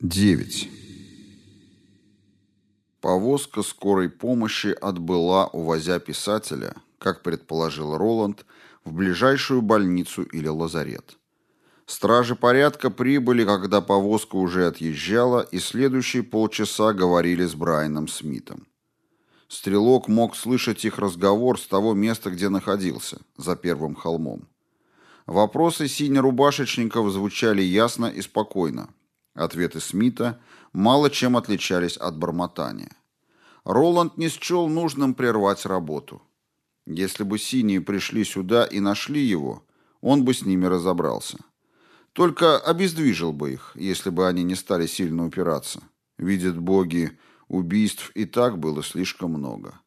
9. Повозка скорой помощи отбыла, увозя писателя, как предположил Роланд, в ближайшую больницу или лазарет. Стражи порядка прибыли, когда повозка уже отъезжала, и следующие полчаса говорили с Брайаном Смитом. Стрелок мог слышать их разговор с того места, где находился, за первым холмом. Вопросы синерубашечников звучали ясно и спокойно, Ответы Смита мало чем отличались от бормотания. Роланд не счел нужным прервать работу. Если бы синие пришли сюда и нашли его, он бы с ними разобрался. Только обездвижил бы их, если бы они не стали сильно упираться. Видят боги, убийств и так было слишком много.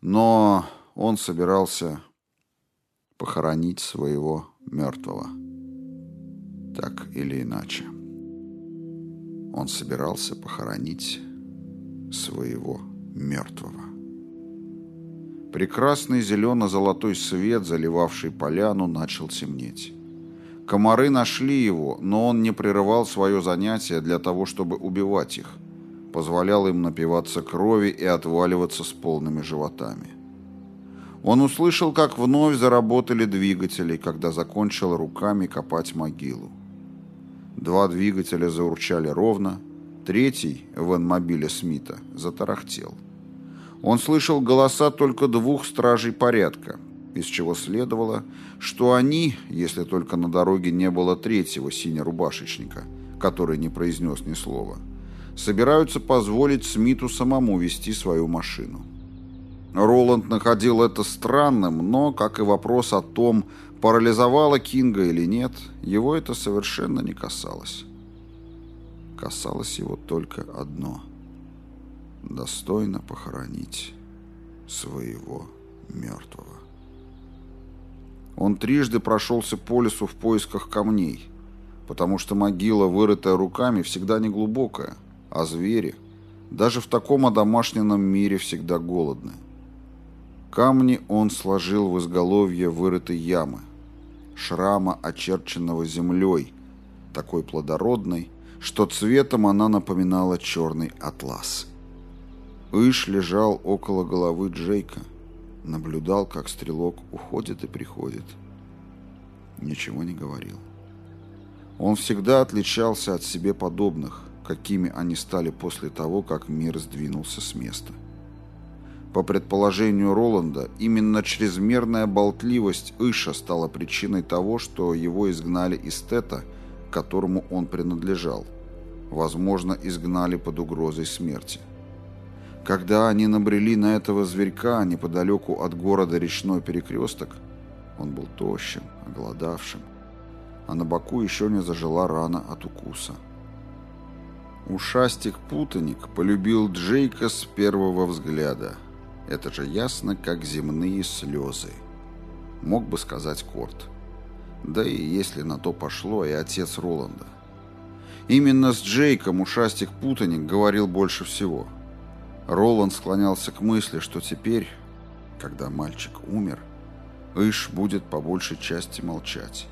Но он собирался похоронить своего мертвого. Так или иначе. Он собирался похоронить своего мертвого. Прекрасный зелено-золотой свет, заливавший поляну, начал темнеть. Комары нашли его, но он не прерывал свое занятие для того, чтобы убивать их. Позволял им напиваться крови и отваливаться с полными животами. Он услышал, как вновь заработали двигатели, когда закончил руками копать могилу. Два двигателя заурчали ровно, третий, в мобиле Смита, затарахтел. Он слышал голоса только двух стражей порядка, из чего следовало, что они, если только на дороге не было третьего синерубашечника, который не произнес ни слова, собираются позволить Смиту самому вести свою машину. Роланд находил это странным, но, как и вопрос о том, Парализовало Кинга или нет, его это совершенно не касалось. Касалось его только одно — достойно похоронить своего мертвого. Он трижды прошелся по лесу в поисках камней, потому что могила, вырытая руками, всегда не глубокая, а звери, даже в таком одомашненном мире, всегда голодны. Камни он сложил в изголовье вырытой ямы — шрама, очерченного землей, такой плодородной, что цветом она напоминала черный атлас. Иш лежал около головы Джейка, наблюдал, как стрелок уходит и приходит. Ничего не говорил. Он всегда отличался от себе подобных, какими они стали после того, как мир сдвинулся с места. По предположению Роланда, именно чрезмерная болтливость Иша стала причиной того, что его изгнали из Тета, которому он принадлежал. Возможно, изгнали под угрозой смерти. Когда они набрели на этого зверька неподалеку от города речной перекресток, он был тощим, оголодавшим, а на боку еще не зажила рана от укуса. Ушастик-путаник полюбил Джейка с первого взгляда – это же ясно, как земные слезы. Мог бы сказать Корт. Да и если на то пошло, и отец Роланда. Именно с Джейком ушастик-путаник говорил больше всего. Роланд склонялся к мысли, что теперь, когда мальчик умер, Иш будет по большей части молчать.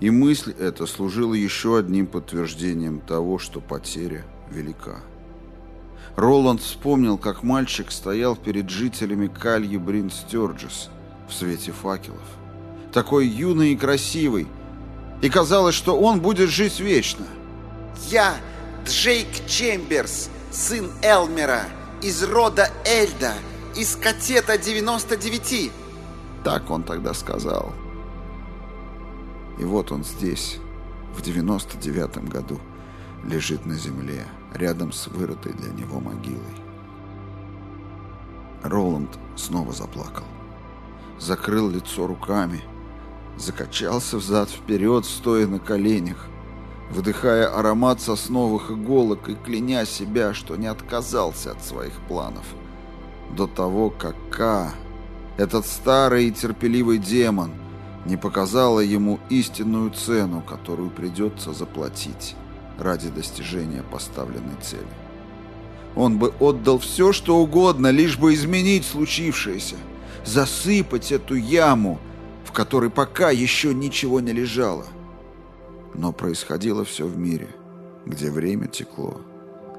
И мысль эта служила еще одним подтверждением того, что потеря велика. Роланд вспомнил, как мальчик стоял перед жителями Кальи Брин Стёрджес в свете факелов. Такой юный и красивый. И казалось, что он будет жить вечно. «Я Джейк Чемберс, сын Элмера, из рода Эльда, из катета 99». Так он тогда сказал. И вот он здесь, в 99 году, лежит на земле рядом с вырытой для него могилой. Роланд снова заплакал. Закрыл лицо руками, закачался взад-вперед, стоя на коленях, вдыхая аромат сосновых иголок и кляня себя, что не отказался от своих планов. До того, как Ка, этот старый и терпеливый демон, не показала ему истинную цену, которую придется заплатить ради достижения поставленной цели. Он бы отдал все, что угодно, лишь бы изменить случившееся, засыпать эту яму, в которой пока еще ничего не лежало. Но происходило все в мире, где время текло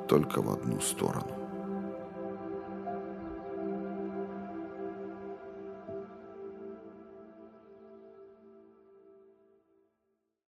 только в одну сторону.